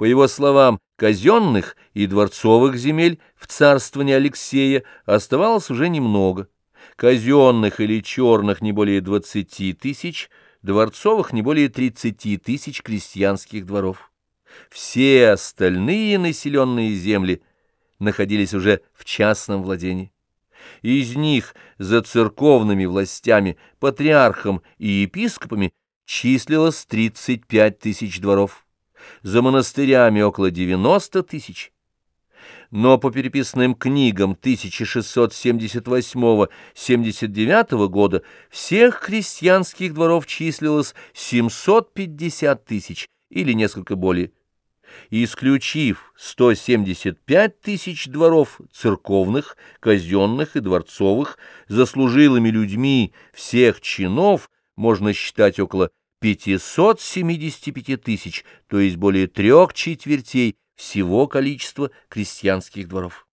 По его словам, казенных и дворцовых земель в царствовании Алексея оставалось уже немного. Казенных или черных не более двадцати тысяч, дворцовых не более тридцати тысяч крестьянских дворов. Все остальные населенные земли находились уже в частном владении. Из них за церковными властями, патриархом и епископами числилось 35 тысяч дворов, за монастырями около 90 тысяч. Но по переписанным книгам 1678-79 года всех крестьянских дворов числилось 750 тысяч или несколько более исключив 175 тысяч дворов церковных, казенных и дворцовых, заслужилыми людьми всех чинов можно считать около 575 тысяч, то есть более трех четвертей всего количества крестьянских дворов.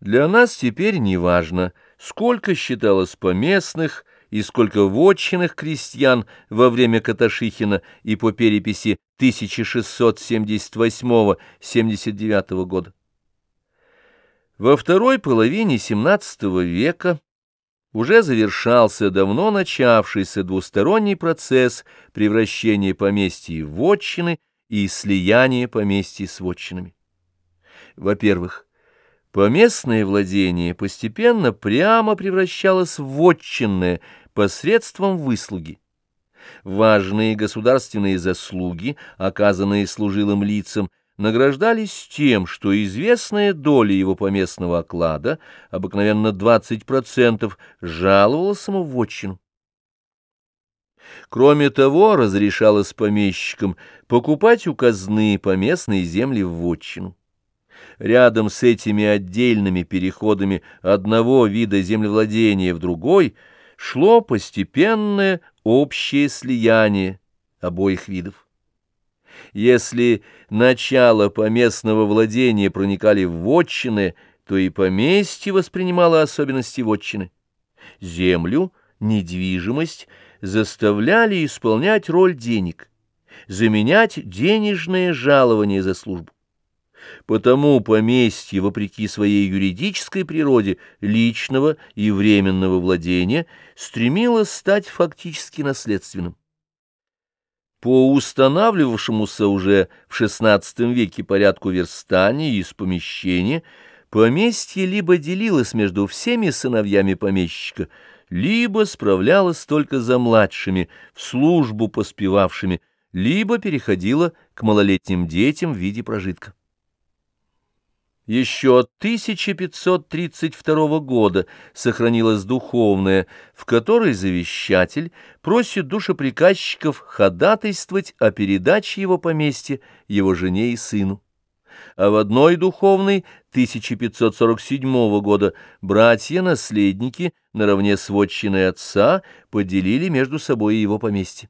Для нас теперь не важно, сколько считалось поместных и сколько вотчинных крестьян во время Каташихина и по переписи 1678-79 года. Во второй половине XVII века уже завершался давно начавшийся двусторонний процесс превращения поместья в вотчины и слияния поместья с вотчинами. Во-первых, поместное владение постепенно прямо превращалось в вотчинное посредством выслуги важные государственные заслуги, оказанные служилым лицам, награждались тем, что известная доля его поместного оклада, обыкновенно 20%, жаловалась ему в отчину. Кроме того, разрешалось помещикам покупать у казны поместные земли в вотчину. Рядом с этими отдельными переходами одного вида землевладения в другой шло постепенное общее слияние обоих видов. Если начало поместного владения проникали в вотчины, то и поместье воспринимало особенности вотчины. Землю, недвижимость заставляли исполнять роль денег, заменять денежное жалование за службу. Потому поместье, вопреки своей юридической природе личного и временного владения, стремилось стать фактически наследственным. По устанавливавшемуся уже в XVI веке порядку верстания из помещения, поместье либо делилось между всеми сыновьями помещика, либо справлялось только за младшими, в службу поспевавшими, либо переходило к малолетним детям в виде прожитка. Еще от 1532 года сохранилась духовная, в которой завещатель просит душеприказчиков ходатайствовать о передаче его поместья его жене и сыну. А в одной духовной 1547 года братья-наследники наравне с вотчиной отца поделили между собой его поместье.